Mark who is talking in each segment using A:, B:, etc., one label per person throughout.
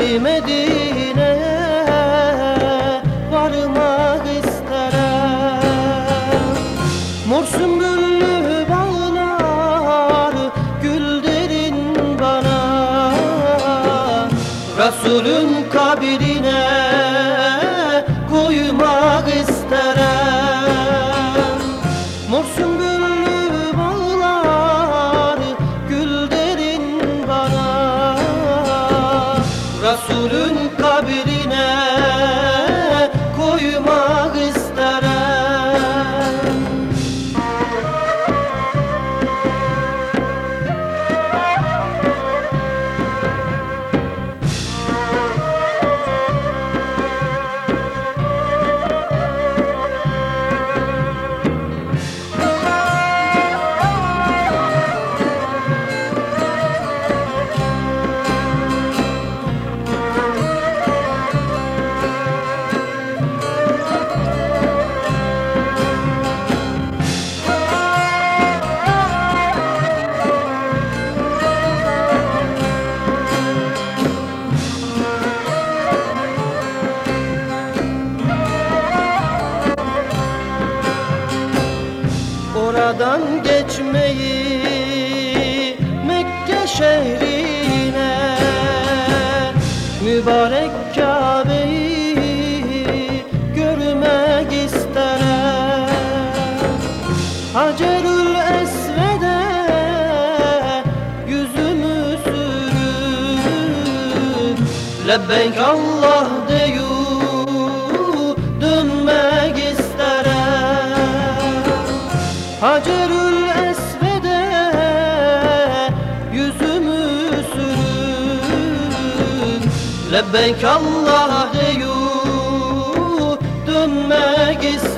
A: Şehri Medine'ye Varmak isterim Mor sümbüllü bağlar Gül derin bana. Resulün Resulün Geçmeyi Mekke şehrine Mübarek Kabe'yi görmek isterim. Hacerül Esved'e yüzümü sürüp Lebbeyk Allah deyu Lebbeyk Allah deyu dönmek isterim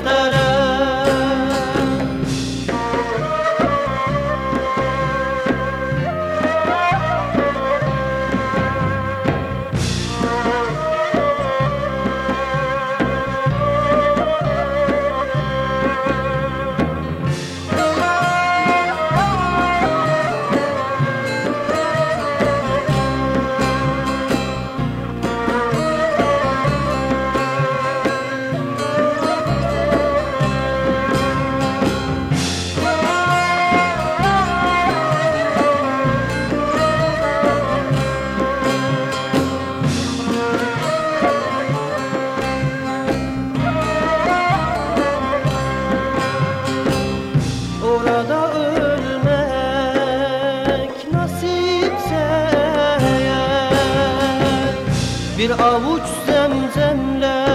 A: Bir avuç zemzemle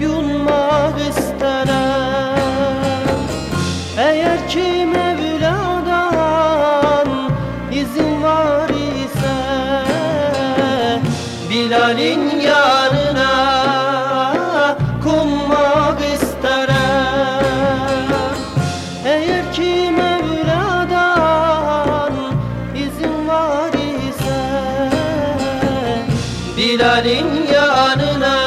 A: yunmak isterim Eğer ki Mevla'dan izin var ise Bilal'in yanına Bilal'in yanına